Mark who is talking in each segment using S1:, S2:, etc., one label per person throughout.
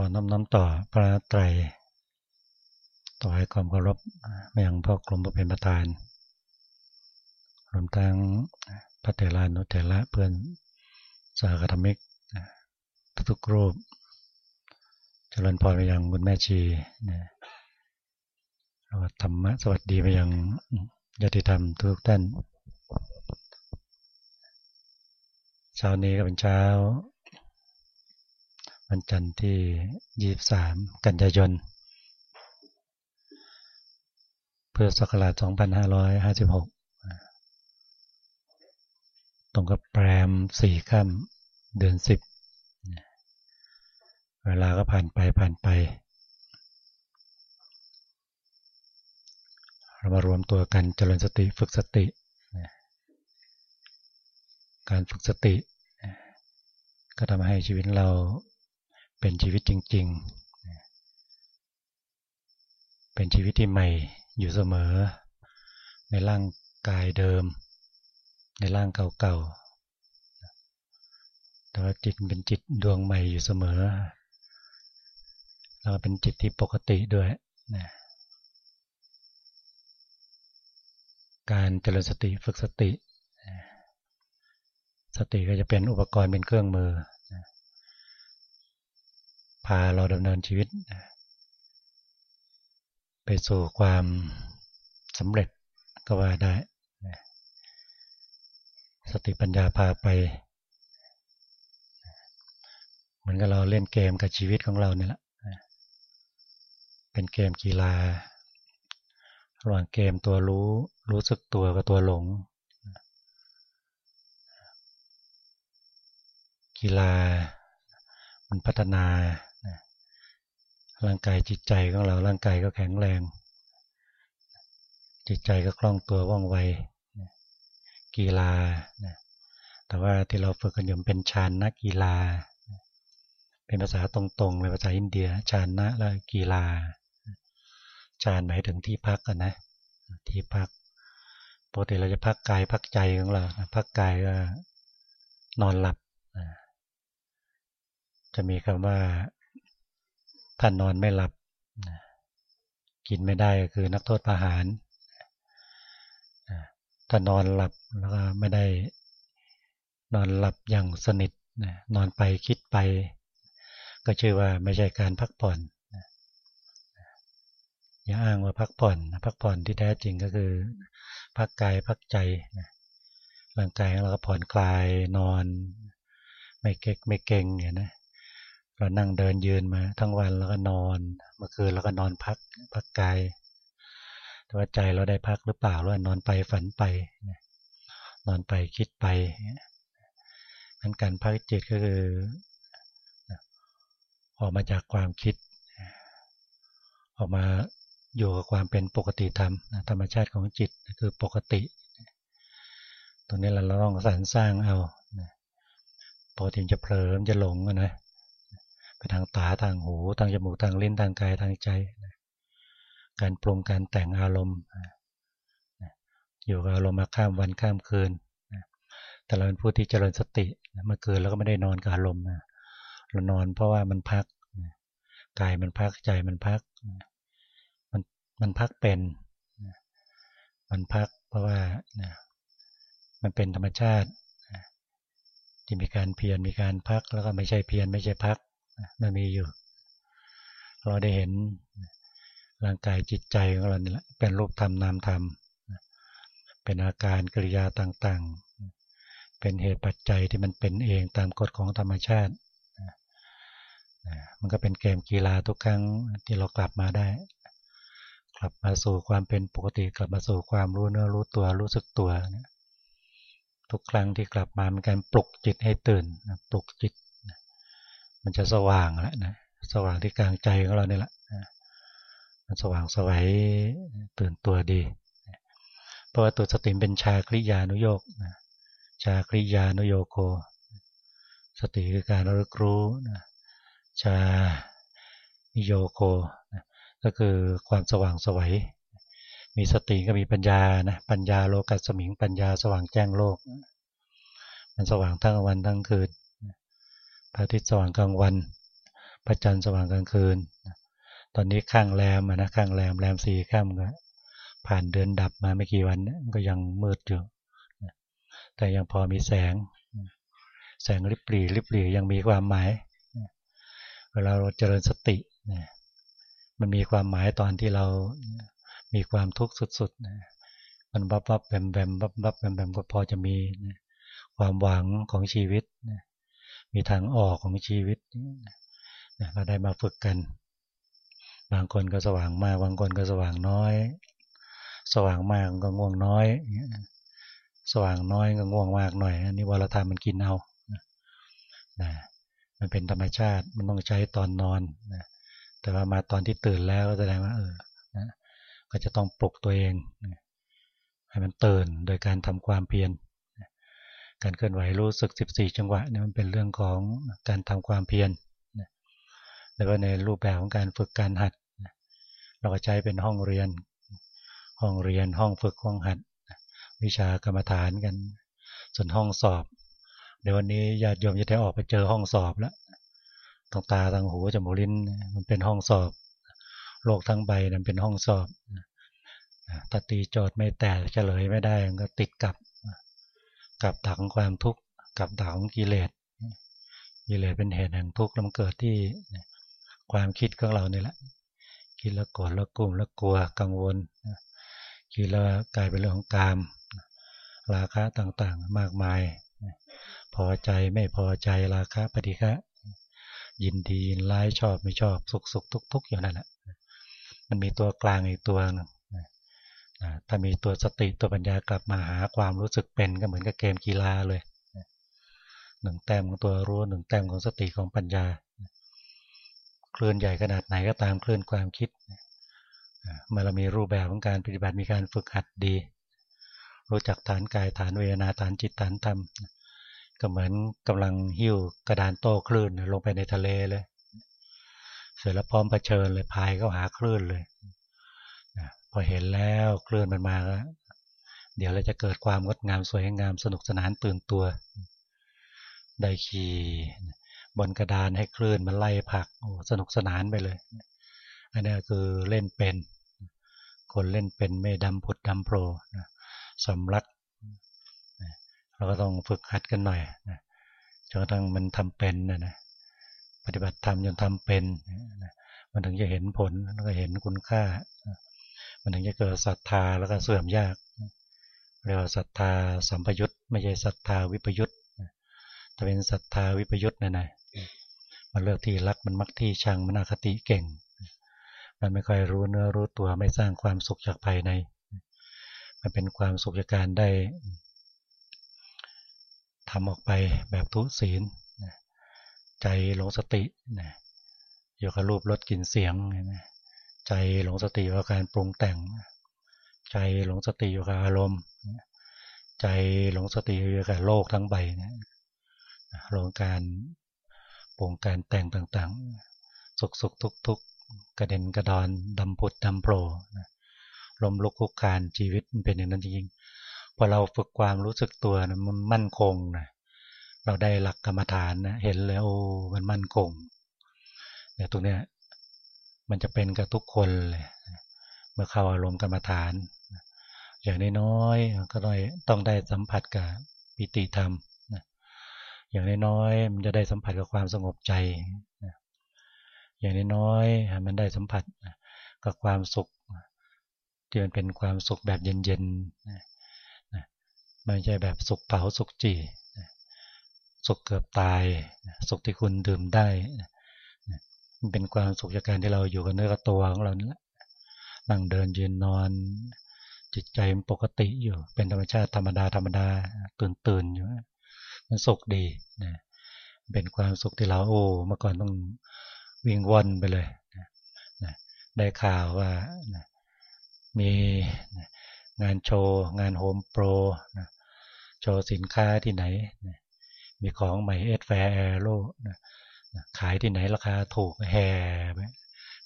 S1: ขอน้อมน้อมต่อพระไตรต่อให้ความเคารพไม่ยังพ่อกลมพระเป็นประธาน รวมทั้งพระเถรานุเถระเพื่อนสาคธรรมิกทุกรูป เจริญพรไปยังคุณแม่ชีธรรมะสวัสดีไปยังญาติธรรมทุกท่าน เช้านี้ก็เป็นเช้า วันจันทร์ที่ 23 กันยายนเพื่อศักราช2556 ตรงกับแปรมสี่ค่ำเดือนสิบเวลาก็ผ่านไปผ่านไป เรามารวมตัวกันเจริญสติฝึกสติ การฝึกสติก็ทำให้ชีวิตเรา เป็นชีวิตจริง ๆ เป็นชีวิตที่ใหม่อยู่เสมอ ในร่างกายเดิม ในร่างเก่าๆ แต่ว่าจิตเป็นจิตดวงใหม่อยู่เสมอ แล้วเป็นจิตที่ปกติด้วยนะการเจริญสติฝึกสติ สติก็จะเป็นอุปกรณ์เป็นเครื่องมือ พาเราดำเนินชีวิต ไปสู่ความสำเร็จก็ว่าได้ สติปัญญาพาไป เหมือนกับเราเล่นเกมกับชีวิตของเราเนี่ยแหละเป็นเกมกีฬา ระหว่างเกมตัวรู้รู้สึกตัวกับตัวหลง กีฬามันพัฒนา ร่างกายจิตใจของเรา ร่างกายก็แข็งแรง จิตใจก็คล่องตัวว่องไว กีฬา แต่ว่าที่เราฝึกกันอยู่เป็นชานนักกีฬา เป็นภาษาตรงๆเป็นภาษาอินเดียชานนะและกีฬาชานหมายถึงที่พักกันนะ ที่พัก ปกติเราจะพักกายพักใจของเรา พักกายก็นอนหลับ จะมีคำว่า ถ้านอนไม่หลับ กินไม่ได้ก็คือนักโทษประหารถ้านอนหลับแล้วก็ไม่ได้นอนหลับอย่างสนิทนอนไปคิดไป ก็ชื่อว่าไม่ใช่การพักผ่อนอย่าอ้างว่าพักผ่อน พักผ่อนที่แท้จริงก็คือ พักกายพักใจร่างกายของเราก็ผ่อนคลายนอน ไม่เก๊กไม่เก่งอย่างนะ เรานั่งเดินยืนมา ทั้งวันแล้วก็นอนเมื่อคืนเราก็นอนพักพักกายแต่ว่าใจเราได้พักหรือเปล่าหรือนอนไปฝันไปนอนไปคิดไปนั้นการพักจิตก็คือออกมาจากความคิด ออกมาอยู่กับความเป็นปกติธรรมธรรมชาติของจิตคือปกติ ตรงนี้เราต้องสรรสร้างเอาปกติจะเผลอจะหลงนะ ไปทางตาทางหูทางจมูกทางลิ้นทางกายทางใจการปรุงการแต่งอารมณ์อยู่กับอารมณ์มาข้ามวันข้ามคืนแต่เราเป็นผู้ที่เจริญสติเมื่อคืนเราก็ไม่ได้นอนกับอารมณ์เรานอนเพราะว่ามันพักกายมันพักใจมันพักมันมันพักเป็นมันพักเพราะว่ามันเป็นธรรมชาติที่มีการเพียรมีการพักแล้วก็ไม่ใช่เพียรไม่ใช่พัก มันมีอยู่ เราได้เห็นร่างกายจิตใจของเรานี่แหละเป็นรูปธรรมนามธรรม เป็นอาการกริยาต่างๆ เป็นเหตุปัจจัยที่มันเป็นเองตามกฎของธรรมชาติ มันก็เป็นเกมกีฬาทุกครั้งที่เรากลับมาได้ กลับมาสู่ความเป็นปกติกลับมาสู่ความรู้เนื้อรู้ตัวรู้สึกตัว ทุกครั้งที่กลับมาเป็นการปลุกจิตให้ตื่น ปลุกจิต มันจะสว่างแล้วนะสว่างที่กลางใจของเราเนี่ยแหละมันสว่างสวัยตื่นตัวดีเพราะว่าตัวสติเป็นชาคริยานุโยกชาคริยานุโยโก สติคือการระลึกรู้ชานิโยโกก็คือความสว่างสวัยมีสติก็มีปัญญานะปัญญาโลกัสมิงปัญญาสว่างแจ้งโลก มันสว่างทั้งวันทั้งคืน พระอาทิตย์สว่างกลางวัน พระจันทร์สว่างกลางคืน ตอนนี้ข้างแรมนะข้างแรมแรมสี่ข้ามก็ผ่านเดือนดับมาไม่กี่วันก็ยังมืดอยู่แต่ยังพอมีแสง แสงริบหรี่ริบหรี่ยังมีความหมายเวลาเราเจริญสติมันมีความหมายตอนที่เรามีความทุกข์สุดๆมันบับบับแบมแบมบับบับแบมแบมก็พอจะมีความหวังของชีวิต มีทางออกของชีวิตเราได้มาฝึกกัน บางคนก็สว่างมาก บางคนก็สว่างน้อย สว่างมากก็ง่วงน้อย สว่างน้อยก็ง่วงมากหน่อยอันนี้วรธรรมมันกินเอานะมันเป็นธรรมชาติมันต้องใช้ตอนนอนนะแต่ว่ามาตอนที่ตื่นแล้วก็แสดงว่าเออนะก็จะต้องปลุกตัวเองนะให้มันตื่นโดยการทำความเพียร การเคลื่อนไหวรู้สึก 14 จังหวะนี่มันเป็นเรื่องของการทำความเพียรแล้วก็ในรูปแบบของการฝึกการหัด เราก็ใช้เป็นห้องเรียน ห้องเรียนห้องฝึกห้องหัด วิชากรรมฐานกัน ส่วนห้องสอบ เดี๋ยววันนี้ญาติโยมจะได้ออกไปเจอห้องสอบแล้วตรงตาทางหูจมูกลิ้นมันเป็นห้องสอบ โลกทั้งใบนั้นเป็นห้องสอบถ้าตีโจทย์ไม่แตกเฉลยไม่ได้มันก็ติดกับ กับดักของความทุกข์กับดักของกิเลสกิเลสเป็นเหตุแห่งทุกข์แล้วมันเกิดที่ความคิดของเรานี่แหละคิดแล้วโกรธแล้วกลุ่มแล้วกลัวกังวลคิดแล้วกลายเป็นเรื่องของกาม ราคะต่างๆ มากมาย พอใจไม่พอใจราคะปฏิฆะยินดียินร้ายชอบไม่ชอบสุขสุขทุกทุกอย่างนั่นแหละมันมีตัวกลางอีกตัวนึง ถ้ามีตัวสติตัวปัญญากลับมาหาความรู้สึกเป็นก็เหมือนกับเกมกีฬาเลยหนึ่งแต้มของตัวรู้หนึ่งแต้มของสติของปัญญาคลื่นใหญ่ขนาดไหนก็ตามคลื่นความคิดเมื่อเรามีรูปแบบของการปฏิบัติมีการฝึกหัดดี รู้จักฐานกายฐานเวทนาฐานจิตฐานธรรมก็เหมือนกำลังหิ้วกระดานโต้คลื่นลงไปในทะเลเลย เสร็จแล้วพร้อมเผชิญเลยพายเข้าหาคลื่นเลย พอเห็นแล้วคลื่นมันมาแล้วเดี๋ยวเราจะเกิดความงดงามสวยงามสนุกสนานตื่นตัว ได้ขี่บนกระดานให้คลื่นมันไล่ผักโอ้สนุกสนานไปเลย อันนี้คือเล่นเป็น คนเล่นเป็นไม่ดำผุดดำโผล่สำลักเราก็ต้องฝึกหัดกันหน่อยจนกระทั่งมันทำเป็นนะนะปฏิบัติธรรมจนทำเป็นมันถึงจะเห็นผลแล้วก็เห็นคุณค่า มันถึงจะเกิดศรัทธาแล้วก็เสื่อมยากเรียกว่าศรัทธาสัมปยุตไม่ใช่ศรัทธาวิปยุตแต่เป็นศรัทธาวิปยุตนะนะมันเลือกที่รักมันมักที่ชังมันอคติเก่ง มันไม่ค่อยรู้เนื้อรู้ตัวไม่สร้างความสุขจากภายใน มันเป็นความสุขจากการได้ทำออกไปแบบทุศีลใจหลงสติอยู่กับรูปรสกลิ่นเสียง ใจหลงสติกับการปรุงแต่ง ใจหลงสติอยู่กับอารมณ์ใจหลงสติอยู่กับโลกทั้งใบนะหลงการปรุงการแต่งต่างๆ สุขสุขทุกทุกกระเด็นกระดอนดำผุดดำโผล่ลมลุกคุกคานชีวิตมันเป็นอย่างนั้นจริงๆพอเราฝึกความรู้สึกตัวนะมันมั่นคงนะเราได้หลักกรรมฐานนะเห็นแล้วมันมั่นคงเนี่ยตรงเนี้ย มันจะเป็นกับทุกคนเลยเมื่อเข้าอารมณ์กรรมฐาน อย่างน้อยๆก็ต้องต้องได้สัมผัสกับปิติธรรมอย่างน้อยๆมันจะได้สัมผัสกับความสงบใจ อย่างน้อยๆมันได้สัมผัสกับความสุขที่มันเป็นความสุขแบบเย็นๆไม่ใช่แบบสุขเผาสุขจีสุขเกือบตาย สุขที่คุณดื่มได้ มันเป็นความสุขจากการที่เราอยู่กับเนื้อกับตัวของเรานี่แหละนั่งเดินยืนนอน จิตใจมันปกติอยู่ เป็นธรรมชาติธรรมดาธรรมดาตื่นตื่นอยู่มันสุขดีนะเป็นความสุขที่เราโอ้เมื่อก่อนต้องวิ่งวนไปเลยนะได้ข่าวว่านะมีนะงานโชว์ งานโฮมโปรนะโชว์สินค้าที่ไหนนะมีของใหม่เอสแฟร์แอโร่ ขายที่ไหนราคาถูกแห่ไป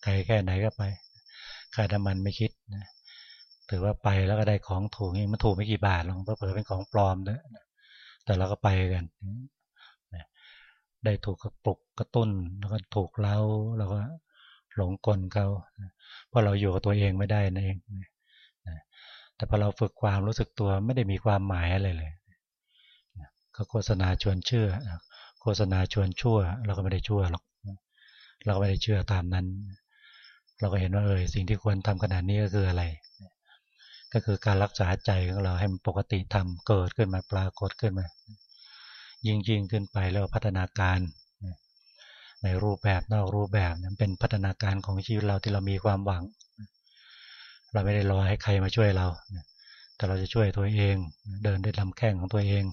S1: ไกลแค่ไหนก็ไปค่าน้ำมันไม่คิดนะถือว่าไปแล้วก็ได้ของถูกนี่มันถูกไม่กี่บาทหรอกเผื่อเป็นของปลอมเนะแต่เราก็ไปกันได้ถูกกระปุกกระตุ้น แล้วก็ถูกเล้าแล้วก็หลงกลเขาเพราะเราอยู่กับตัวเองไม่ได้นั่นเองแต่พอเราฝึกความรู้สึกตัวไม่ได้มีความหมายอะไรเลยก็โฆษณาชวนเชื่อ โฆษณาชวนชั่ว เราก็ไม่ได้ชั่วหรอกเราก็ไม่ได้เชื่อตามนั้น เราก็เห็นว่าเออสิ่งที่ควรทำขนาดนี้ก็คืออะไร ก็คือการรักษาใจของเราให้มันปกติทำเกิดขึ้นมาปรากฏขึ้นมา ยิ่งยิ่งขึ้นไปแล้วพัฒนาการในรูปแบบนอกรูปแบบนั้นเป็นพัฒนาการของชีวิตเราที่เรามีความหวัง เราไม่ได้รอให้ใครมาช่วยเรา แต่เราจะช่วยตัวเอง เดินด้วยลำแข้งของตัวเอง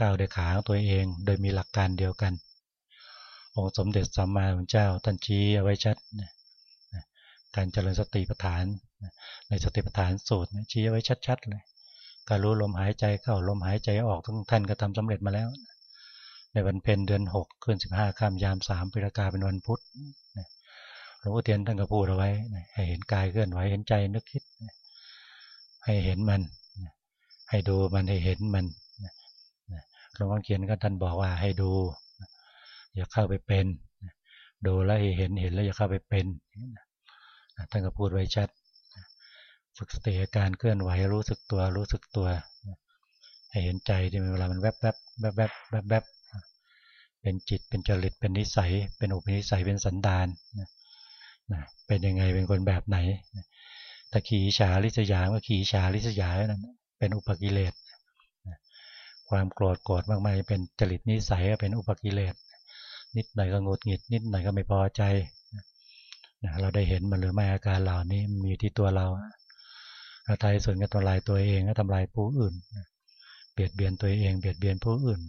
S1: ก้าวด้วยขาของตัวเอง โดยมีหลักการเดียวกัน องค์สมเด็จสัมมาสัมพุทธเจ้าท่านชี้เอาไว้ชัดการเจริญสติปัฏฐาน ในสติปัฏฐานสูตรชี้เอาไว้ชัดๆเลยการรู้ลมหายใจเข้าลมหายใจออกทุกท่านก็ทำสำเร็จมาแล้ว ในวันเพ็ญเดือนหกขึ้นสิบห้าค่ำยามสามปิรากาเป็นวันพุธหลวงพ่อเทียนท่านก็พูดเอาไว้ให้เห็นกายเคลื่อนไหวเห็นใจนึกคิด ให้เห็นมัน ให้ดูมันให้เห็นมัน หลวงพ่อเขียนก็ท่านบอกว่าให้ดู อย่าเข้าไปเป็น ดูแล้วเห็นเห็นแล้วอย่าเข้าไปเป็นท่านก็พูดไว้ชัด ฝึกสติการเคลื่อนไหวรู้สึกตัวรู้สึกตัว ให้เห็นใจที่เวลามันแวบแวบแวบแวบแวบแวบเป็นจิตเป็นจริตเป็นนิสัย เป็นอุปนิสัยเป็นสันดานนะเป็นยังไงเป็นคนแบบไหนตะขีฉาลิษยาก็ขีฉาลิษยานั่นเป็นอุปกิเลส ความโกรธโกรธมากๆเป็นจริตนิสัยเป็นอุปกิเลสนิดหน่อยก็งดหงิด นิดหน่อยก็ไม่พอใจเราได้เห็นมันหรือไม่อาการเหล่านี้มีที่ตัวเราเราทายส่วนกันทำลายตัวเองก็ทำลายผู้อื่นเบียดเบียนตัวเองเบียดเบียนผู้อื่น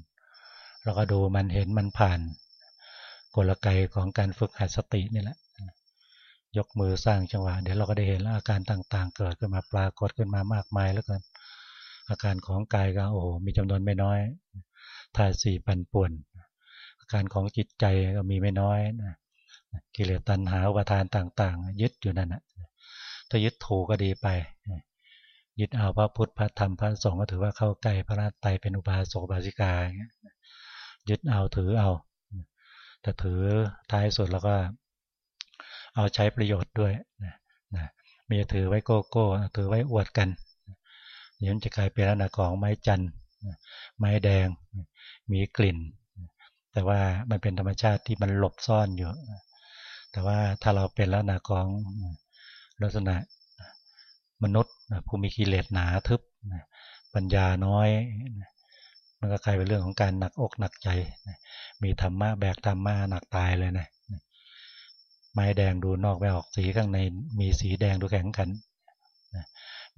S1: เราก็ดูมันเห็นมันผ่าน กลไกของการฝึกหัดสตินี่แหละ ยกมือสร้างจังหวะเดี๋ยวเราก็ได้เห็นอาการต่างๆ เกิดขึ้นมาปรากฏขึ้นมามากมายแล้วกัน อาการของกายก็โอ้โหมีจำนวนไม่น้อยธาตุสี่ปันป่วน อาการของจิตใจก็มีไม่น้อยนะกิเลสตัณหาอุปทานต่าง ๆ ยึดอยู่นั่นนะถ้ายึดถูกก็ดีไปยึดเอาพระพุทธพระธรรมพระสงฆ์ก็ถือว่าเข้าใกล้พระราตไตเป็นอุบาสกบาสิกายึดเอาถือเอา แต่ถือท้ายสุดแล้วก็ เอาใช้ประโยชน์ด้วยนะมีถือไว้โกโก้ถือไว้อวดกัน เดี๋ยวจะกลายเป็นลักษณะของไม้จันไม้แดง มีกลิ่น แต่ว่ามันเป็นธรรมชาติที่มันหลบซ่อนอยู่ แต่ว่าถ้าเราเป็นลักษณะของลักษณะมนุษย์ผู้มีกิเลสหนาทึบปัญญาน้อยมันก็กลายเป็นเรื่องของการหนักอกหนักใจ มีธรรมะแบกธรรมะหนักตายเลยนะไม้แดงดูนอกไม่ออกสีข้างในมีสีแดงดูแข็งขัน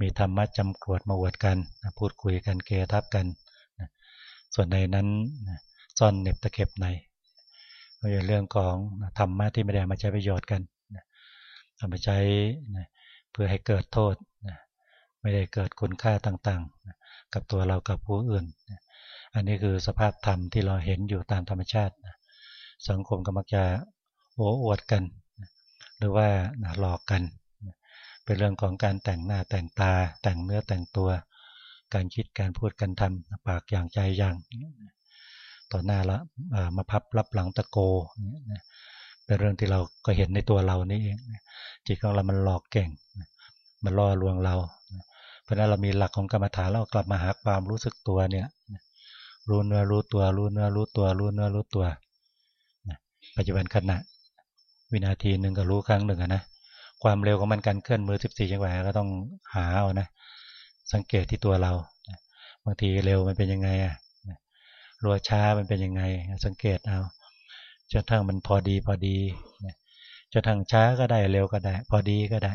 S1: มีธรรมะจำกรวดมาอวดกันพูดคุยกันเกทับกันส่วนในนั้นซ่อนเน็บตะเข็บในก็เป็นเรื่องของธรรมะที่ไม่ได้มาใช้ประโยชน์กันเอามาใช้เพื่อให้เกิดโทษไม่ได้เกิดคุณค่าต่างๆกับตัวเรากับผู้อื่นอันนี้คือสภาพธรรมที่เราเห็นอยู่ตามธรรมชาติสังคมก็มักจะโอ้อวดกัน หรือว่าหลอกกัน เป็นเรื่องของการแต่งหน้าแต่งตา แต่งเนื้อแต่งตัว การคิดการพูดการทำปากอย่างใจอย่าง ต่อหน้าละมาพับรับหลังตะโกเป็นเรื่องที่เราก็เห็นในตัวเรานี่เองจิตของเรามันหลอกเก่งมันล่อลวงเรา เพราะนั้นเรามีหลักของกรรมฐานเรากลับมาหาความรู้สึกตัวเนี่ยรู้เนื้อรู้ตัวรู้เนื้อรู้ตัวรู้เนื้อรู้ตัวปัจจุบันขณะวินาทีหนึ่งก็รู้ครั้งหนึ่งนะ ความเร็วของมันการเคลื่อนมือ 14 จังหวะก็ต้องหาเอานะ สังเกตที่ตัวเราบางทีเร็วมันเป็นยังไงอะรัวช้ามันเป็นยังไง สังเกตเอาจะทั้งมันพอดีพอดีจะทั้งช้าก็ได้เร็วก็ได้ พอดีก็ได้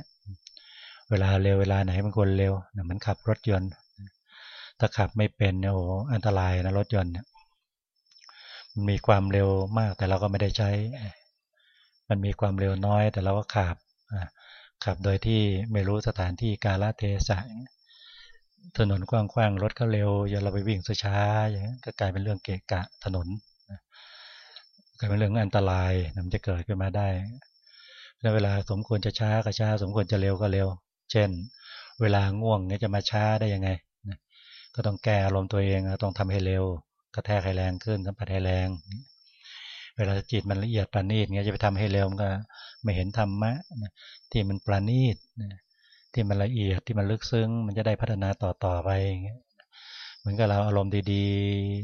S1: เวลาเร็วเวลาไหนมันควรเร็วมันขับรถยนต์ถ้าขับไม่เป็นเนี่ยโอ้อันตรายนะรถยนต์เนี่ยมันมีความเร็วมากแต่เราก็ไม่ได้ใช้ มันมีความเร็วน้อย แต่เราก็ขับ ขับโดยที่ไม่รู้สถานที่กาลเทศะถนนกว้างๆรถก็เร็ว อย่าเราไปวิ่งช้าๆอย่างนี้ก็กลายเป็นเรื่องเกะกะถนนกลายเป็นเรื่องอันตรายมันจะเกิดขึ้นมาได้แล้วเวลาสมควรจะช้าก็ช้า สมควรจะเร็วก็เร็ว เช่น เวลาง่วงเนี่ยจะมาช้าได้ยังไงก็ต้องแก้อารมณ์ตัวเองต้องทำให้เร็วกระแทกให้แรงขึ้นสัมผัสให้แรงเเวลาจิตมันละเอียดประณีตเงี้ยจะไปทำให้เร็วมันก็ไม่เห็นธรรมะที่มันประณีตที่มันละเอียดที่มันลึกซึ้ง มันจะได้พัฒนาต่อต่อไปอย่างเงี้ยเหมือนกับเราอารมณ์ดี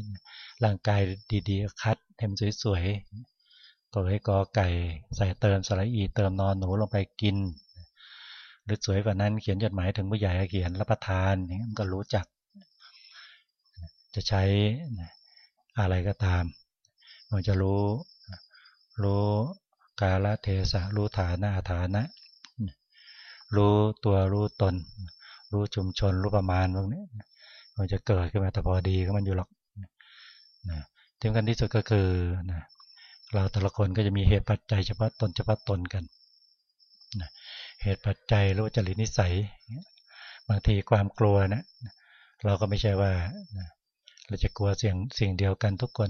S1: ๆ ร่างกายดีๆ คัดให้มันสวยๆตัวให้กอไก่ใส่เติมสระอีเติมนอนหนูลงไปกินหรือสวยกว่านั้นเขียนจดหมายถึงผู้ใหญ่เขียนรับประทานอย่างนี้มันก็รู้จัก จะใช้อะไรก็ตาม มันจะรู้ รู้กาลเทศะรู้ฐานะฐานะ รู้ตัวรู้ตน รู้ชุมชนรู้ประมาณพวกนี้มันจะเกิดขึ้นมาแต่พอดีก็มันอยู่หรอกนะที่สำคัญที่สุดก็คือนะเราแต่ละคนก็จะมีเหตุปัจจัยเฉพาะตนเฉพาะตนกันนะเหตุปัจจัยรู้จริตนิสัย บางทีความกลัวนะเราก็ไม่ใช่ว่าเราจะกลัวเสียงสิ่งเดียวกันทุกคน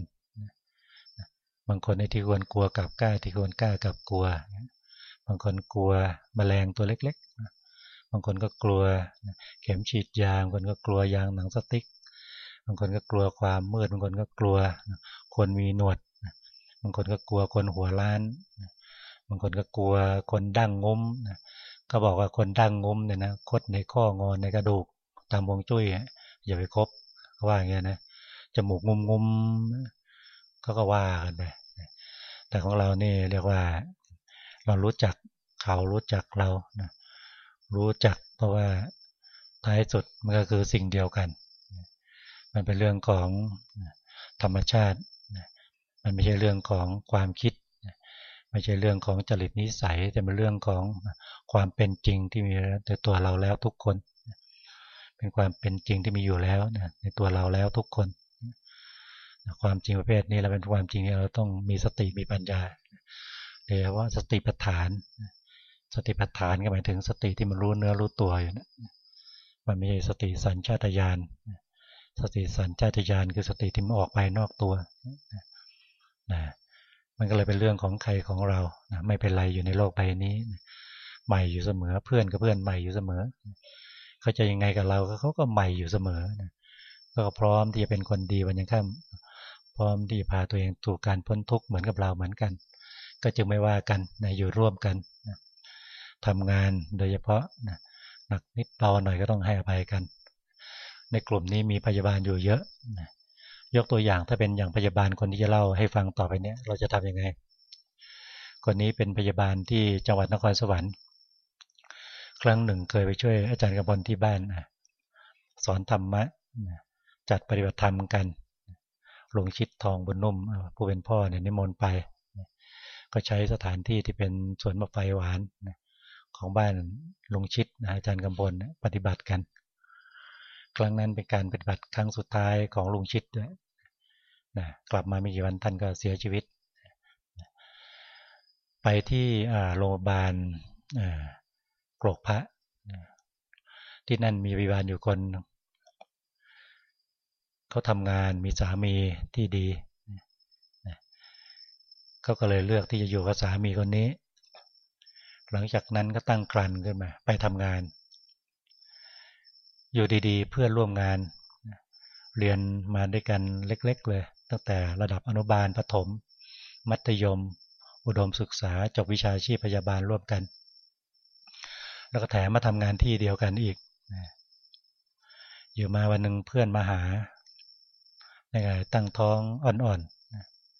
S1: บางคนในที่ควรกลัวกับกล้าที่ควรกล้ากับกลัว บางคนกลัวแมลงตัวเล็กๆ บางคนก็กลัวเข็มฉีดยางบางคนก็กลัวยางหนังสติ๊ก บางคนก็กลัวความมืด บางคนก็กลัวคนมีหนวด บางคนก็กลัวคนหัวล้าน บางคนก็กลัวคนดั้งงุ้มก็บอกว่าคนดั้งงุ้มเนี่ยนะคดในข้องอนในกระดูกตามวงจุ้ยอย่าไปคบเขาว่าอย่างเงี้ยนะจมูกงุมงุมเขาก็ว่ากันไป แต่ของเรานี่เรียกว่า เรารู้จักเขารู้จักเรานะรู้จักเพราะว่าท้ายสุดมันก็คือสิ่งเดียวกัน มันเป็นเรื่องของธรรมชาติ มันไม่ใช่เรื่องของความคิด ไม่ใช่เรื่องของจริตนิสัย แต่เป็นเรื่องของความเป็นจริงที่มีในตัวเราแล้วทุกคน เป็นความเป็นจริงที่มีอยู่แล้วในตัวเราแล้วทุกคน ความจริงประเภทนี้เราเป็นความจริงที่เราต้องมีสติมีปัญญาเรียกว่าสติปัฏฐาน สติปัฏฐานก็หมายถึงสติที่มันรู้เนื้อรู้ตัวอยู่นะมันไม่ใช่สติสัญชาตญาณสติสัญชาตญาณคือสติที่มันออกไปนอกตัวนะมันก็เลยเป็นเรื่องของใครของเรานะไม่เป็นไรอยู่ในโลกใบนี้ใหม่อยู่เสมอเพื่อนกับเพื่อนใหม่อยู่เสมอ เขาจะยังไงกับเราเขาก็ใหม่อยู่เสมอนะก็พร้อมที่จะเป็นคนดีวันยังค่ำ ร้อมที่พาตัวเองถูกการพ้นทุกข์เหมือนกับเราเหมือนกัน ก็จึงไม่ว่ากันนะอยู่ร่วมกันนะทำงานโดยเฉพาะนะหนักนิดเบาหน่อยก็ต้องให้อภัยกัน ในกลุ่มนี้มีพยาบาลอยู่เยอะนะยกตัวอย่างถ้าเป็นอย่างพยาบาลคนที่จะเล่าให้ฟังต่อไปเนี้ยเราจะทํำยังไง คนนี้เป็นพยาบาลที่จังหวัดนครสวรรค์ ครั้งหนึ่งเคยไปช่วยอาจารย์กำพลที่บ้านสอนธรรมะจัดปฏิบัติธรรมกัน หลวงชิดทองบนนุ่มผู้เป็นพ่อเนี่ยนิมนต์ไป ก็ใช้สถานที่ที่เป็นสวนมะไฟหวานของบ้านหลุงชิดอาจารย์กำพลปฏิบัติกัน ครั้งนั้นเป็นการปฏิบัติครั้งสุดท้ายของลุงชิดด้วยนะกลับมาไม่กี่วันท่านก็เสียชีวิต ไปที่โรงพยาบาลโกรกพระที่นั่นมีพยาบาลอยู่คน เขาทำงานมีสามีที่ดีเขาก็เลยเลือกที่จะอยู่กับสามีคนนี้ หลังจากนั้นก็ตั้งกลั่นขึ้นมา ไปทำงาน อยู่ดีๆ เพื่อนร่วมงาน เรียนมาด้วยกันเล็ก ๆ เลย ตั้งแต่ระดับอนุบาลประถม มัธยม อุดมศึกษาจบวิชาชีพพยาบาลร่วมกัน แล้วก็แถมมาทำงานที่เดียวกันอีกอยู่มาวันหนึ่งเพื่อนมาหา นไงตั้งท้องอ่อน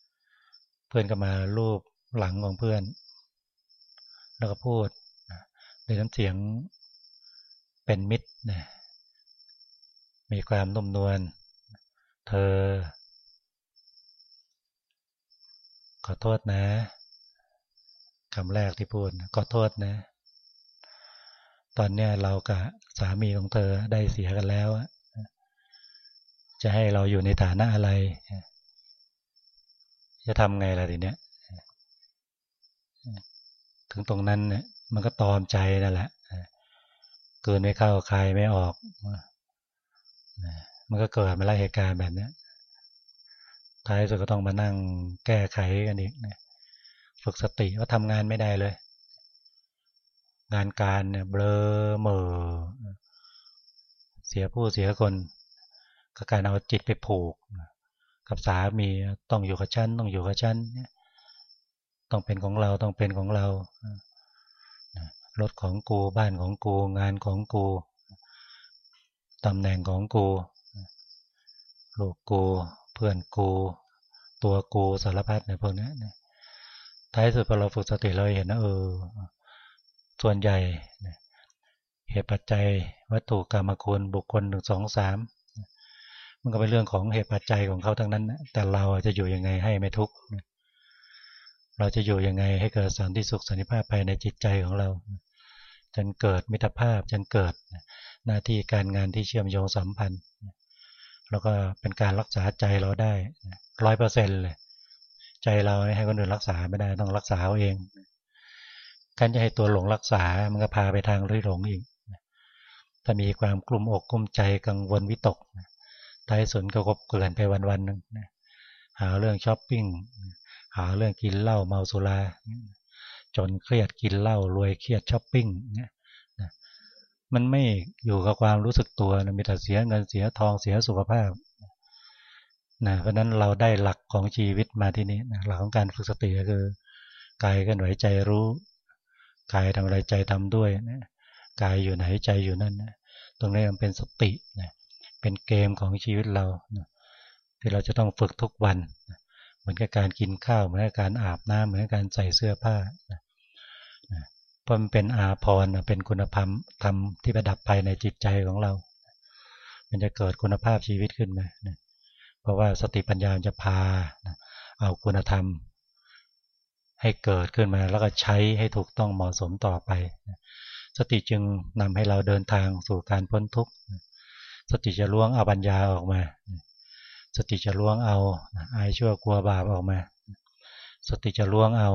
S1: ๆ เพื่อนก็มารูปหลังของเพื่อน แล้วก็พูดในน้ำเสียงเป็นมิตรนะมีความนุ่มนวล เธอ ขอโทษนะคำแรกที่พูดขอโทษนะ ตอนเนี้ยเรากับสามีของเธอได้เสียกันแล้ว จะให้เราอยู่ในฐานะอะไร จะทำไงล่ะทีเนี้ยถึงตรงนั้นเนี่ยมันก็ตอมใจนั่นแหละเกินไม่เข้าใครไม่ออกมันก็เกิดมาแล้วเหตุการณ์แบบนี้ท้ายสุดก็ต้องมานั่งแก้ไขกันอีกฝึกสติว่าทำงานไม่ได้เลย งานการเนี่ยเบลอเมอเสียผู้เสียคน ก็การเอาจิตไปผูกกับสามีต้องอยู่กับฉันต้องอยู่กับฉันต้องเป็นของเราต้องเป็นของเรารถของกูบ้านของกู งานของกูตำแหน่งของกูลูกกู เพื่อนกู ตัวกูสารพัดในพวกนี้ท้ายสุดพอเราฝึกสติเราเห็นนะเออส่วนใหญ่เหตุปัจจัยวัตถุกรรมคุณบุคคลหนึ่งสองสาม มันก็เป็นเรื่องของเหตุปัจจัยของเขาทั้งนั้น แต่เราจะอยู่ยังไงให้ไม่ทุกข์เราจะอยู่ยังไงให้เกิดสันติสุขสันติภาพภายในจิตใจของเรา จนเกิดมิตรภาพจนเกิดหน้าที่การงานที่เชื่อมโยงสัมพันธ์ แล้วก็เป็นการรักษาใจเราได้ร้อยเปอร์เซ็นต์เลยใจเราให้คนอื่นรักษาไม่ได้ต้องรักษาเอาเองการจะให้ตัวหลงรักษา มันก็พาไปทางรื่หลงอีกถ้ามีความกลุ้มอกกลุ้มใจกังวลวิตก ท้ายสุดก็กลบเกลื่อนไปวันๆนึงหาเรื่องช้อปปิ้งหาเรื่องกินเหล้าเมาสุราจนเครียดกินเหล้ารวยเครียดช้อปปิ้งเนี่ยมันไม่อยู่กับความรู้สึกตัวนะมีแต่เสียเงินเสียทองเสียสุขภาพนะเพราะนั้นเราได้หลักของชีวิตมาที่นี้นะหลักของการฝึกสติก็คือกายกันไหวใจรู้กายทำอะไรใจทำด้วยนะกายอยู่ไหนใจอยู่นั่นนะตรงนี้มันเป็นสตินะ เป็นเกมของชีวิตเราที่เราจะต้องฝึกทุกวัน เหมือนกับการกินข้าว เหมือนกับการอาบน้ำเหมือนกับการใส่เสื้อผ้าเพราะมันเป็นอาภรณ์เป็นคุณธรรมธรรมที่ประดับภายในจิตใจของเรา มันจะเกิดคุณภาพชีวิตขึ้นมาเพราะว่าสติปัญญาจะพาเอาคุณธรรม ให้เกิดขึ้นมาแล้วก็ใช้ให้ถูกต้องเหมาะสมต่อไป สติจึงนำให้เราเดินทางสู่การพ้นทุกข์ สติจะล้วงเอาปัญญาออกมา สติจะล้วงเอาอายชั่วกลัวบาปออกมา สติจะล้วงเอา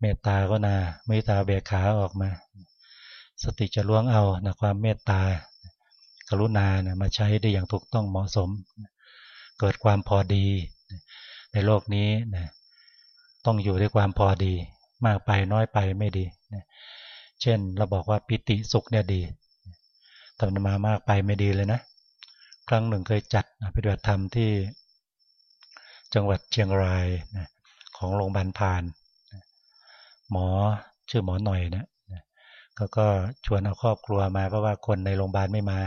S1: เมตตาก็นาเมตตาเบียขาออกมา สติจะล้วงเอาความเมตตากรุณานะมาใช้ได้อย่างถูกต้องเหมาะสม เกิดความพอดี ในโลกนี้นะต้องอยู่ด้วยความพอดี มากไปน้อยไปไม่ดีนะเช่นเราบอกว่าปิติสุขเนี่ยดี ทำมามากไปไม่ดีเลยนะ ครั้งหนึ่งเคยจัดปฏิบัติธรรมที่จังหวัดเชียงรายนะของโรงพยาบาลพานหมอชื่อหมอหน่อยนะก็ก็ชวนเอาครอบครัวมาเพราะว่าคนในโรงพยาบาลไม่มา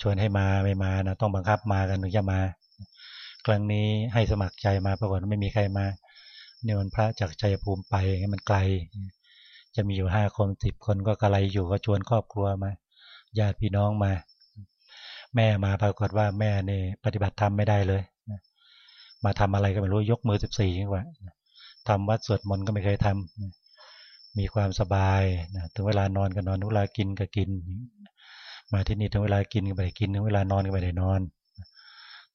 S1: ชวนให้มาไม่มานะต้องบังคับมากันถึงจะมา ครั้งนี้ให้สมัครใจมาปรากฏไม่มีใครมาเนี่ยมันพระจากชัยภูมิไปมันไกล จะมีอยู่ห้าคนสิบคนก็กระไรอยู่ก็ชวนครอบครัวมา ญาติพี่น้องมา แม่มาปรากฏว่าแม่นี่ปฏิบัติธรรมไม่ได้เลยมาทำอะไรก็ไม่รู้ยกมือสิบสี่ยังว่าทำวัดสวดมนต์ก็ไม่เคยทำมีความสบายนะถึงเวลานอนก็นอนถึงเวลากินก็กิน มาที่นี่ถึงเวลากินก็ไปกินถึงเวลานอนก็ไปได้นอน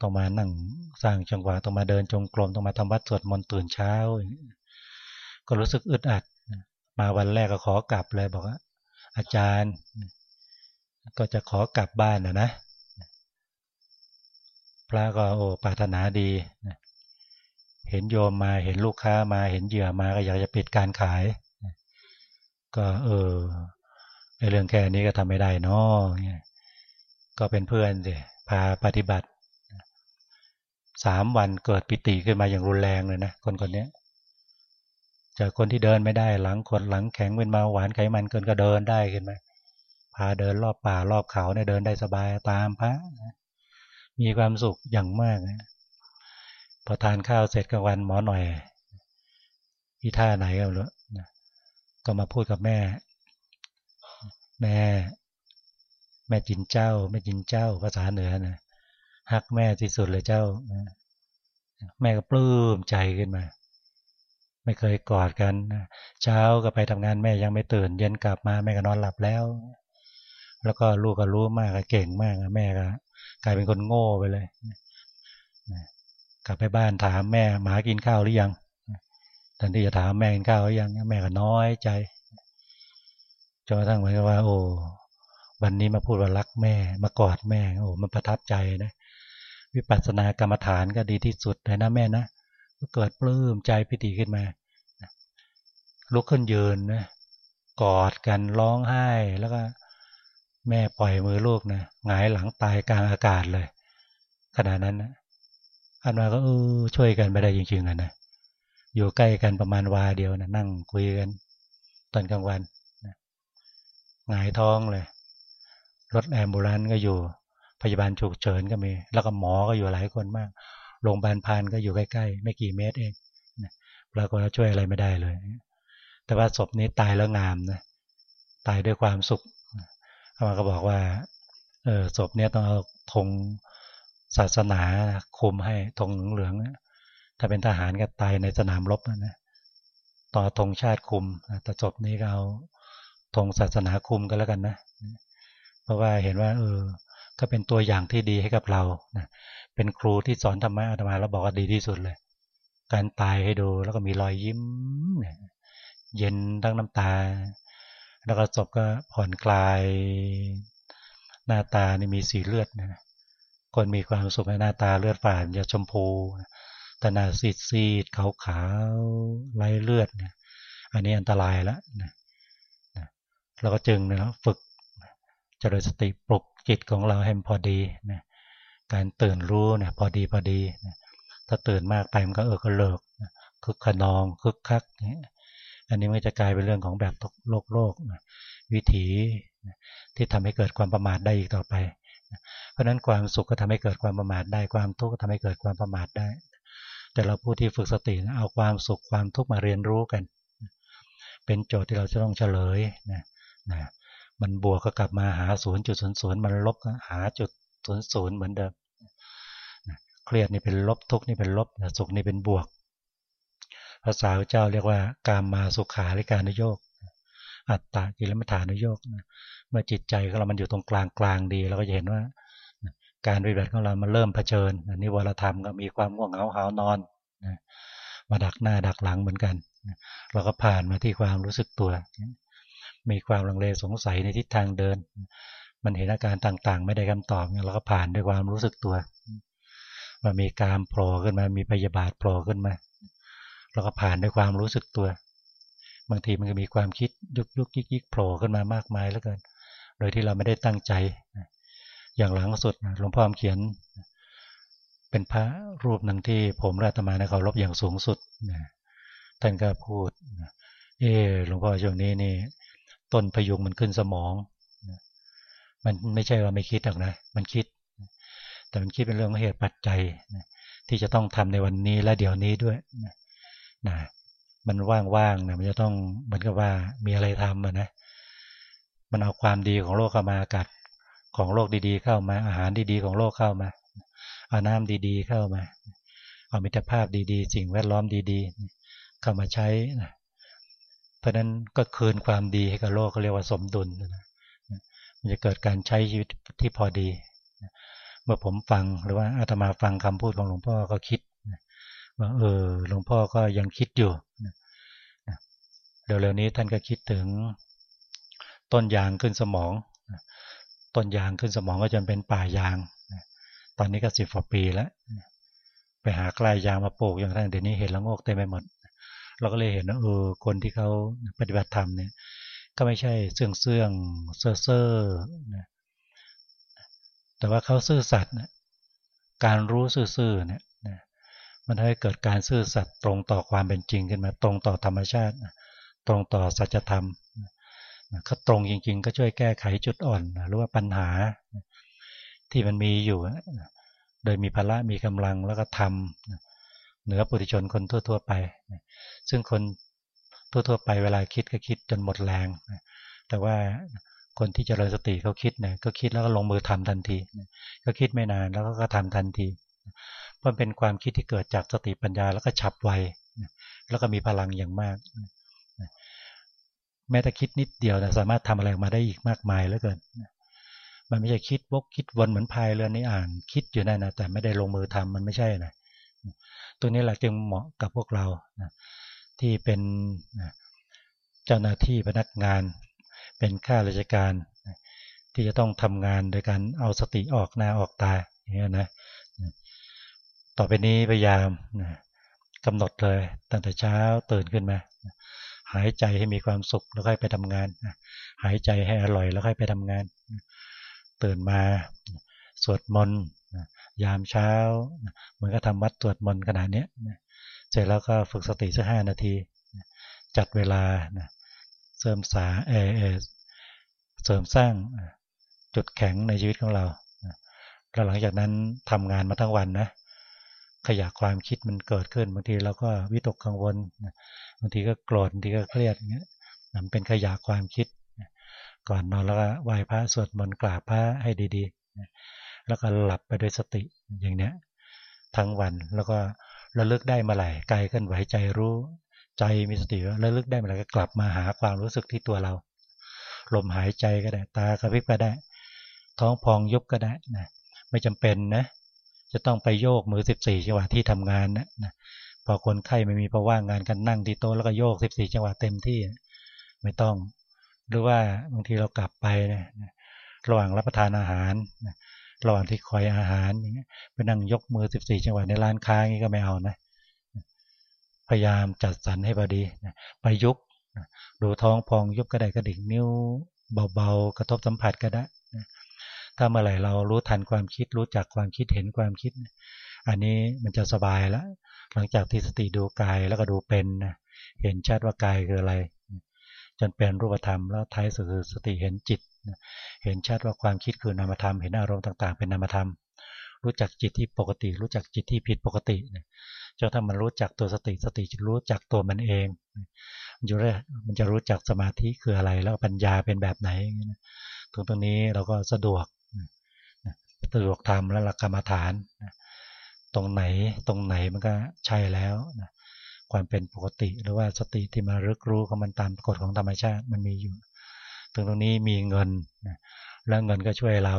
S1: ต้องมานั่งสร้างจังหวะต้องมาเดินจงกรมต้องมาทำวัดสวดมนต์ตื่นเช้า ก็รู้สึกอึดอัดมาวันแรกก็ขอกลับเลยบอกว่าอาจารย์ ก็จะขอกลับบ้านนะนะพระก็โอ้ปรารถนาดีเห็นโยมมาเห็นลูกค้ามาเห็นเหยื่อมาก็อยากจะปิดการขาย ก็เออในเรื่องแค่นี้ก็ทำไม่ได้นาะก็เป็นเพื่อนสิพาปฏิบัติสามวันเกิดปิติขึ้นมาอย่างรุนแรงเลยนะคนคนนี้จากคนที่เดินไม่ได้หลังขดหลังแข็งเป็นมาหวานไขมันเกินก็เดินได้ขึ้นมา พาเดินรอบป่ารอบเขาเนี่ยเดินได้สบายตามพระมีความสุขอย่างมากพอทานข้าวเสร็จกลางวันหมอหน่อยพี่ท่าไหนก็รู้ก็มาพูดกับแม่ แม่ แม่จินเจ้า แม่จินเจ้าภาษาเหนือนะฮักแม่ที่สุดเลยเจ้าแม่ก็ปลื้มใจขึ้นมา ไม่เคยกอดกันเช้าก็ไปทำงานแม่ยังไม่ตื่น เย็นกลับมาแม่ก็นอนหลับแล้ว แล้วก็ลูกก็รู้มากก็เก่งมากแม่ก็กลายเป็นคนโง่ไปเลยกลับไปบ้านถามแม่หมากินข้าวหรือยังแทนที่จะถามแม่กินข้าวหรือยังแม่ก็น้อยใจจนกระทั่งเหมือนกับว่า โอ้วันนี้มาพูดว่ารักแม่ มากอดแม่โอ้มันประทับใจนะวิปัสสนากรรมฐานก็ดีที่สุดเลยนะแม่นะก็เกิดปลื้มใจพิธีขึ้นมาลุกขึ้นยืนนะกอดกันร้องไห้แล้วก็ แม่ปล่อยมือลูกนะหงายหลังตายกลางอากาศเลย ขณะนั้นนะอันมาก็เออช่วยกันไปได้จริงๆนะนะอยู่ใกล้กันประมาณวาเดียวนะนั่งคุยกันตอนกลางวันหงายท้องเลย รถแอมบูลันก็อยู่ พยาบาลฉุกเฉินก็มี แล้วก็หมอก็อยู่หลายคนมาก โรงพยาบาลพานก็อยู่ใกล้ๆ ไม่กี่เมตรเองปรากฏว่าช่วยอะไรไม่ได้เลย แต่ว่าศพนี้ตายแล้วงามนะ ตายด้วยความสุข มาก็บอกว่าเออศพเนี้ยต้องเอาธงศาสนาคุมให้ธงเหลืองถ้าเป็นทหารก็ตายในสนามรบนะต่อธงชาติคุมแต่ศพนี้ก็เอาธงศาสนาคุมกันแล้วกันนะ เพราะว่าเห็นว่า เออ ก็เป็นตัวอย่างที่ดีให้กับเรานะเป็นครูที่สอนธรรมะอาตมาแล้วบอกว่าดีที่สุดเลย การตายให้ดูแล้วก็มีรอยยิ้ม เย็นทั้งน้ำตา แล้วก็ศพก็ผ่อนคลาย หน้าตานี่มีสีเลือดนะคนมีความสุขในหน้าตาเลือดฝาดจะชมพูแต่หน้าซีดซีดขาวขาวไร้เลือดเนี่ยอันนี้อันตรายแล้วนะเราก็จึงนะฝึกจริญสติปลุกจิตของเราให้พอดีนะการตื่นรู้เนี่ยพอดีพอดีนะถ้าตื่นมากไปมันก็เออก็เลิกนะคึกขนองคึกคักเนี่ย อันนี้มันจะกลายเป็นเรื่องของแบบโลกโลกวิถีที่ทำให้เกิดความประมาทได้อีกต่อไป เพราะนั้นความสุขก็ทำให้เกิดความประมาทได้ความทุกข์ก็ทำให้เกิดความประมาทได้ แต่เราผู้ที่ฝึกสติเอาความสุขความทุกข์มาเรียนรู้กัน เป็นโจทย์ที่เราจะต้องเฉลยนะนะมันบวกก็กลับมาหาศูนย์จุดศูนย์ศูนย์มันลบก็หาจุดศูนย์ศูนย์เหมือนเดิมเครียดนี่เป็นลบทุกนี่เป็นลบสุขนี่เป็นบวก ภาษาเจ้าเรียกว่าการมาสุขาริการนโยกอัตตากิลมัฐานโยกเมื่อจิตใจของเรามันอยู่ตรงกลางกลางดีเราก็จะเห็นว่า การปฏิบัติของเรามันเริ่มเผชิญนิวรธรรมก็มีความง่วงเหงาหานอนมาดักหน้าดักหลังเหมือนกันเราก็ผ่านมาที่ความรู้สึกตัว มีความลังเลสงสัยในทิศทางเดิน มันเห็นอาการต่างๆ ไม่ได้คำตอบเราก็ผ่านด้วยความรู้สึกตัวว่ามีการโผล่ขึ้นมา มีพยาบาทโผล่ขึ้นมา เราก็ผ่านด้วยความรู้สึกตัว บางทีมันก็มีความคิดยุกยุกยิกยิกโผล่ขึ้นมามากมายแล้วกันโดยที่เราไม่ได้ตั้งใจ อย่างหลังสุดหลวงพ่อเขียน เป็นพระรูปหนึ่งที่ผมราตมาในเขารบอย่างสูงสุดท่านก็พูด เออหลวงพ่อช่วงนี้นี่ ต้นพยุงมันขึ้นสมองมันไม่ใช่ว่าไม่คิดหรอกนะ มันคิด แต่มันคิดเป็นเรื่องเหตุปัจจัยที่จะต้องทำในวันนี้และเดี๋ยวนี้ด้วย นะมันว่างๆนะมันจะต้องเหมือนกับว่ามีอะไรทำนะมันเอาความดีของโลกเข้ามากัดของโลกดีๆเข้ามา อาหารดีๆของโลกเข้ามา เอาน้ำดีๆเข้ามา เอามิตรภาพดีๆสิ่งแวดล้อมดีๆ เข้ามาใช้นะเพราะนั้นก็คืนความดีให้กับโลกเขาเรียกว่าสมดุลนะมันจะเกิดการใช้ชีวิตที่พอดี เมื่อผมฟังหรือว่าอาตมาฟังคำพูดของหลวงพ่อก็คิด ว่าเออหลวงพ่อก็ยังคิดอยู่เร็วๆนี้ท่านก็คิดถึงต้นยางขึ้นสมอง ต้นยางขึ้นสมองก็จนเป็นป่ายาง ตอนนี้ก็สิบกว่าปีแล้วไปหากลายยางมาปลูกอย่างนั้นเดี๋ยวนี้เห็นล้วงอกเต็มไปหมด เราก็เลยเห็นว่าเออคนที่เขาปฏิบัติธรรมเนี่ย ก็ไม่ใช่เสื่องเสื่องเซ่อเซ่อนะแต่ว่าเขาซื่อสัตย์การรู้ซื่อๆเนี่ย มันทำให้เกิดการซื่อสัตย์ตรงต่อความเป็นจริงขึ้นมา ตรงต่อธรรมชาติ ตรงต่อสัจธรรมเขาตรงจริง ๆ ก็ช่วยแก้ไขจุดอ่อนหรือว่าปัญหาที่มันมีอยู่ โดยมีพละมีกำลังแล้วก็ทำเหนือปุถุชนคนทั่ว ๆ ไป ซึ่งคนทั่ว ๆ ไปเวลาคิดก็คิดจนหมดแรง แต่ว่าคนที่เจริญสติเขาคิดเนี่ยก็คิดแล้วก็ลงมือทำทันที ก็คิดไม่นานแล้วก็ทำทันที เพราะเป็นความคิดที่เกิดจากสติปัญญาแล้วก็ฉับไวแล้วก็มีพลังอย่างมาก แม้แต่คิดนิดเดียวนะสามารถทำอะไรมาได้อีกมากมายเหลือเกินมันไม่ใช่คิดวกคิดวนเหมือนพายเรือในอ่างคิดอยู่นั่นนะแต่ไม่ได้ลงมือทำมันไม่ใช่นะตัวนี้แหละจึงเหมาะกับพวกเรานะที่เป็นเจ้าหน้าที่พนักงาน เป็นข้าราชการ ที่จะต้องทำงานโดยการเอาสติออกหน้าออกตาอย่างนี้นะ ต่อไปนี้พยายามนะกำหนดเลยตั้งแต่เช้าตื่นขึ้นมา หายใจให้มีความสุขแล้วค่อยไปทำงาน หายใจให้อร่อยแล้วค่อยไปทำงาน ตื่นมาสวดมนต์ยามเช้าเหมือนกับทำวัดตรวจมนต์ขนาดนี้เสร็จแล้วก็ฝึกสติสักห้านาที จัดเวลาเสริมสาเอเอเสริมสร้างจุดแข็งในชีวิตของเราแล้วหลังจากนั้นทำงานมาทั้งวันนะ ขยะความคิดมันเกิดขึ้นบางทีเราก็วิตกกังวลบางทีก็โกรธบางทีก็เครียดอย่างเงี้ยมันเป็นขยะความคิด ก่อนนอนแล้วก็ไหว้พระสวดมนต์กราบพระให้ดีๆ แล้วก็หลับไปด้วยสติอย่างเนี้ยทั้งวันแล้วก็ระลึกได้มาไหลกายเคลื่อนไหวใจรู้ใจมีสติระลึกได้มาไหลก็กลับมาหาความรู้สึกที่ตัวเราลมหายใจก็ได้ ตากระพริบก็ได้ ท้องพองยุบก็ได้นะไม่จำเป็นนะ จะต้องไปโยกมือ14จังหวะที่ทำงานนะนะพอคนไข้ไม่มีเพราะว่างงานกันนั่งที่โต๊ะแล้วก็โยก14จังหวะเต็มที่ ไม่ต้อง หรือว่าบางทีเรากลับไปนะระหว่างรับประทานอาหารนะระหว่างที่คอยอาหารอย่างเงี้ยไปนั่งยกมือ14จังหวะในร้านค้างี้ก็ไม่เอานะ พยายามจัดสรรให้พอดีนะไปยุบดูท้องพองยุบก็ได้กระดิ่งนิ้วเบาๆ กระทบสัมผัสก็ได้ ถ้าเมื่อไหร่เรารู้ทันความคิด รู้จักความคิดเห็นความคิด อันนี้มันจะสบายแล้ว หลังจากที่สติดูกายแล้วก็ดูเป็นเห็นชัดว่ากายคืออะไร จนเป็นรูปธรรมแล้วท้ายสุดคือสติเห็นจิต เห็นชัดว่าความคิดคือนามธรรม เห็นอารมณ์ต่าง ๆ เป็นนามธรรม รู้จักจิตที่ปกติ รู้จักจิตที่ผิดปกติจนถ้ามันรู้จักตัวสติสติจะรู้จักตัวมันเองอยู่เลยมันจะรู้จักสมาธิคืออะไรแล้วปัญญาเป็นแบบไหนตรงตรงนี้เราก็สะดวก สะดวกทำและหลักกรรมฐาน ตรงไหนตรงไหนมันก็ใช่แล้วนะความเป็นปกติหรือว่าสติที่มารึกรู้ของมันตามกฎของธรรมชาติมันมีอยู่ตรงตรงนี้มีเงินนะแล้วเงินก็ช่วยเรา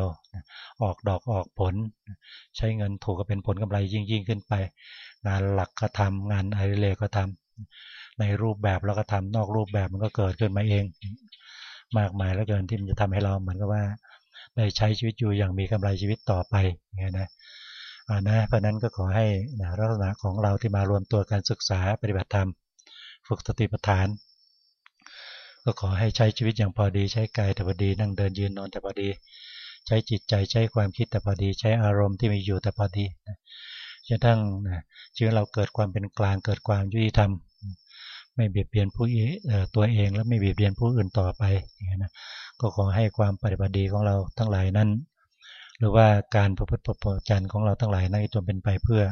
S1: ออกดอกออกผล ใช้เงินถูกก็เป็นผลกำไรยิ่งยิ่งขึ้นไป งานหลักก็ทำงานอะไรเลยก็ทำในรูปแบบเราก็ทำนอกรูปแบบมันก็เกิดขึ้นมาเอง มากมายแล้วเกินที่มันจะทำให้เราเหมือนกับว่า ได้ใช้ชีวิตอยู่อย่างมีกำไรชีวิตต่อไปอย่างนี้นะานะเพราะนั้นก็ขอให้นะลักษณะของเราที่มารวมตัวการศึกษาปฏิบัติธรรม ฝึกสติปัฏฐาน ก็ขอให้ใช้ชีวิตอย่างพอดีใช้กายแต่พอดีนั่งเดินยืนนอนแต่พอดี ใช้จิตใจใช้ความคิดแต่พอดี ใช้อารมณ์ที่มีอยู่แต่พอดีจนทั้งนะชีวิตเราเกิดความเป็นกลางเกิดความยุติธรรม ไม่เบียดเบียนผู้ตัวเองและไม่เบียดเบียนผู้อื่นต่อไปอย่างนี้นะก็ขอให้ความปฏิบัติดีของเราทั้งหลายนั้น หรือว่าการประพฤติปฏิบัติจันของเราทั้งหลายนั้นจงเป็นไปเพื่อ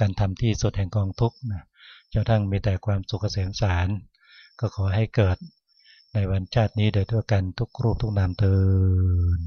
S1: การทำที่สุดแห่งกองทุกข์นะจนทั้งมีแต่ความสุขเกษมสาร ก็ขอให้เกิดในวันชาตินี้โดยทั่วกันทุกรูปทุกนามเทิน